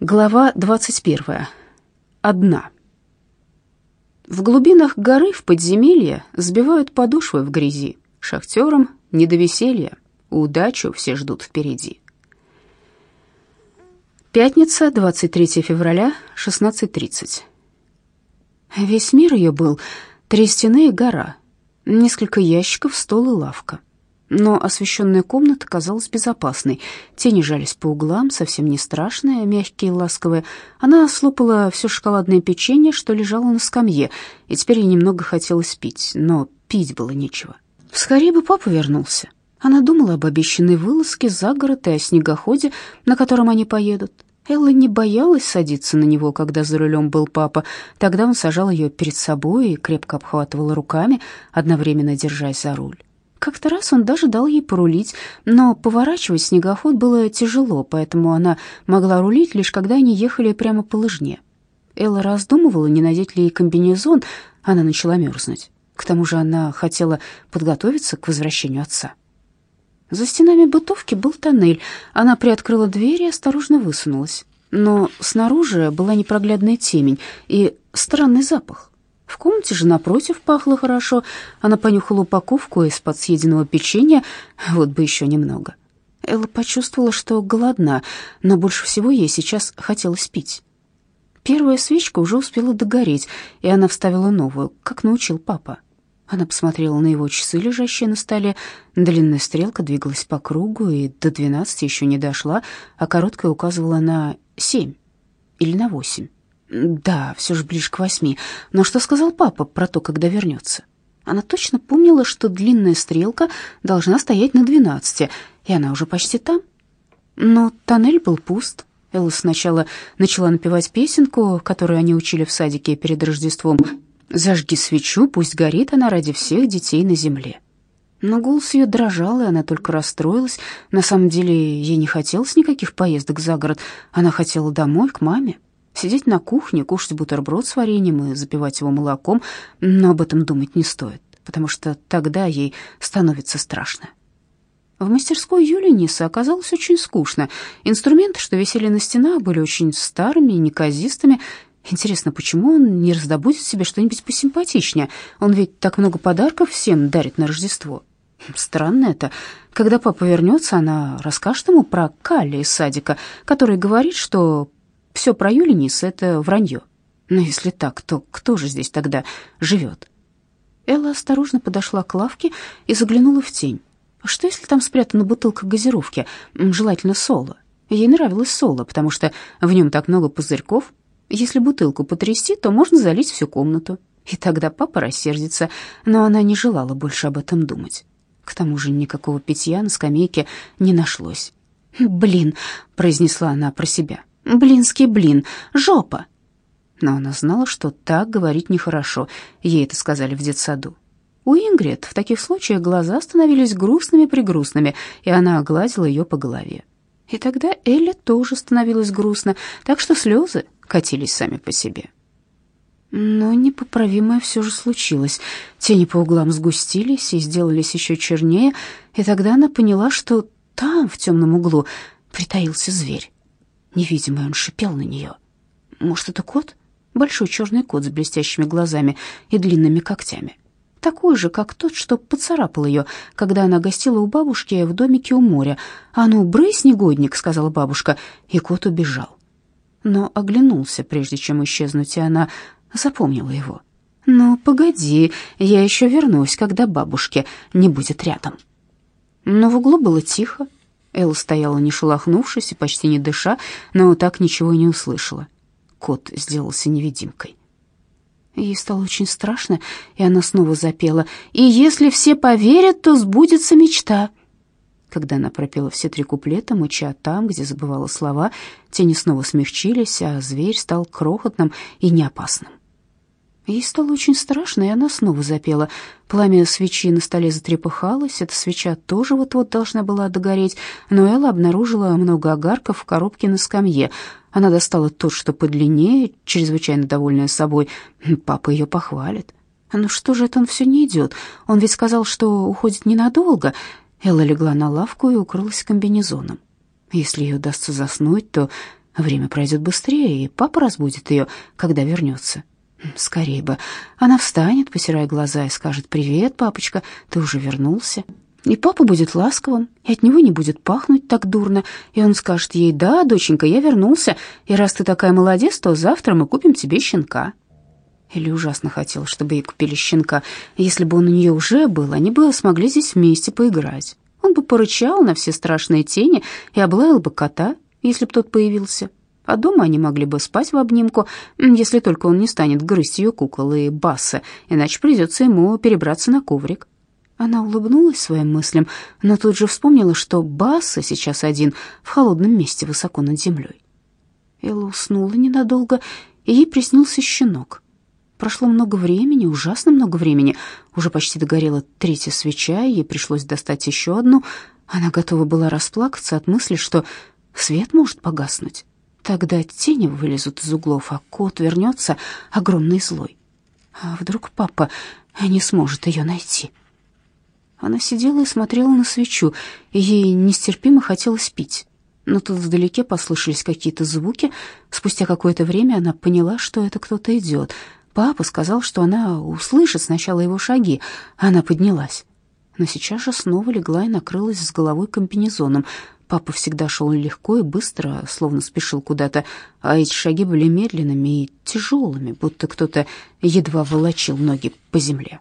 Глава 21. Одна. В глубинах горы в подземелье сбивают подошвы в грязи. Шахтерам не до веселья, удачу все ждут впереди. Пятница, 23 февраля, 16.30. Весь мир ее был три стены и гора, несколько ящиков, стол и лавка. Но освещенная комната казалась безопасной. Тени жались по углам, совсем не страшные, мягкие и ласковые. Она слопала все шоколадное печенье, что лежало на скамье, и теперь ей немного хотелось пить, но пить было нечего. Скорее бы папа вернулся. Она думала об обещанной вылазке за город и о снегоходе, на котором они поедут. Элла не боялась садиться на него, когда за рулем был папа. Тогда он сажал ее перед собой и крепко обхватывал руками, одновременно держась за руль. Как-то раз он даже дал ей порулить, но поворачивать снегоход было тяжело, поэтому она могла рулить лишь когда они ехали прямо по лыжне. Элла раздумывала, не надеть ли ей комбинезон, она начала мерзнуть. К тому же она хотела подготовиться к возвращению отца. За стенами бытовки был тоннель. Она приоткрыла дверь и осторожно высунулась. Но снаружи была непроглядная темень и странный запах. В комнате же напротив пахло хорошо. Она понюхала упаковку из-под съеденного печенья, вот бы еще немного. Элла почувствовала, что голодна, но больше всего ей сейчас хотелось пить. Первая свечка уже успела догореть, и она вставила новую, как научил папа. Она посмотрела на его часы, лежащие на столе. Длинная стрелка двигалась по кругу и до двенадцати еще не дошла, а короткая указывала на семь или на восемь. Да, все же ближе к восьми. Но что сказал папа про то, когда вернется? Она точно помнила, что длинная стрелка должна стоять на двенадцати, и она уже почти там. Но тоннель был пуст. Элла сначала начала напевать песенку, которую они учили в садике перед Рождеством. «Зажги свечу, пусть горит она ради всех детей на земле». Но голос ее дрожал, и она только расстроилась. На самом деле ей не хотелось никаких поездок за город. Она хотела домой, к маме. Сидеть на кухне, кушать бутерброд с вареньем и запивать его молоком, но об этом думать не стоит, потому что тогда ей становится страшно. В мастерской Юлиниса оказалось очень скучно. Инструменты, что висели на стенах, были очень старыми и неказистыми. Интересно, почему он не раздобудет себе что-нибудь посимпатичнее? Он ведь так много подарков всем дарит на Рождество. Странно это. Когда папа вернется, она расскажет ему про Калли из садика, который говорит, что все про Юлинис — это вранье. Но если так, то кто же здесь тогда живет? Элла осторожно подошла к лавке и заглянула в тень. Что, если там спрятана бутылка газировки, желательно соло? Ей нравилось соло, потому что в нем так много пузырьков. Если бутылку потрясти, то можно залить всю комнату. И тогда папа рассердится, но она не желала больше об этом думать. К тому же никакого питья на скамейке не нашлось. «Блин», — произнесла она про себя, Блинский блин, жопа. Но она знала, что так говорить нехорошо. Ей это сказали в детсаду. У Ингрид в таких случаях глаза становились грустными-пригрустными, и она огладила ее по голове. И тогда Элли тоже становилась грустно, так что слезы катились сами по себе. Но непоправимое все же случилось. Тени по углам сгустились и сделались еще чернее, и тогда она поняла, что там, в темном углу, притаился зверь. Невидимый он шипел на нее. Может, это кот? Большой черный кот с блестящими глазами и длинными когтями. Такой же, как тот, что поцарапал ее, когда она гостила у бабушки в домике у моря. «А ну, брысь, негодник!» — сказала бабушка, и кот убежал. Но оглянулся, прежде чем исчезнуть, и она запомнила его. «Ну, погоди, я еще вернусь, когда бабушки не будет рядом». Но в углу было тихо, Элла стояла, не шелохнувшись и почти не дыша, но так ничего и не услышала. Кот сделался невидимкой. Ей стало очень страшно, и она снова запела. «И если все поверят, то сбудется мечта». Когда она пропела все три куплета, мыча там, где забывала слова, тени снова смягчились, а зверь стал крохотным и неопасным. Ей стало очень страшно, и она снова запела. Пламя свечи на столе затрепыхалось, эта свеча тоже вот-вот должна была догореть, но Элла обнаружила много огарков в коробке на скамье. Она достала тот, что подлиннее, чрезвычайно довольная собой. Папа ее похвалит. Ну что же это он все не идет? Он ведь сказал, что уходит ненадолго. Элла легла на лавку и укрылась комбинезоном. Если ей удастся заснуть, то Время пройдет быстрее, и папа разбудит ее, когда вернется. Скорее бы. Она встанет, потирая глаза, и скажет «Привет, папочка, ты уже вернулся». И папа будет ласковым, и от него не будет пахнуть так дурно, и он скажет ей «Да, доченька, я вернулся, и раз ты такая молодец, то завтра мы купим тебе щенка». Или ужасно хотел, чтобы ей купили щенка. Если бы он у нее уже был, они бы смогли здесь вместе поиграть. Он бы порычал на все страшные тени и облаял бы кота, если б тот появился. А дома они могли бы спать в обнимку, если только он не станет грызть ее кукол и басы, иначе придется ему перебраться на коврик. Она улыбнулась своим мыслям, но тут же вспомнила, что Басса сейчас один в холодном месте высоко над землей. Элла уснула ненадолго, и ей приснился щенок. Прошло много времени, ужасно много времени. Уже почти догорела третья свеча, и ей пришлось достать еще одну. Она готова была расплакаться от мысли, что свет может погаснуть. Тогда тени вылезут из углов, а кот вернется огромный злой. А вдруг папа не сможет ее найти? Она сидела и смотрела на свечу, ей нестерпимо хотелось пить. Но тут вдалеке послышались какие-то звуки. Спустя какое-то время она поняла, что это кто-то идет. Папа сказал, что она услышит сначала его шаги. Она поднялась. Но сейчас же снова легла и накрылась с головой комбинезоном. Папа всегда шел легко и быстро, словно спешил куда-то, а эти шаги были медленными и тяжелыми, будто кто-то едва волочил ноги по земле.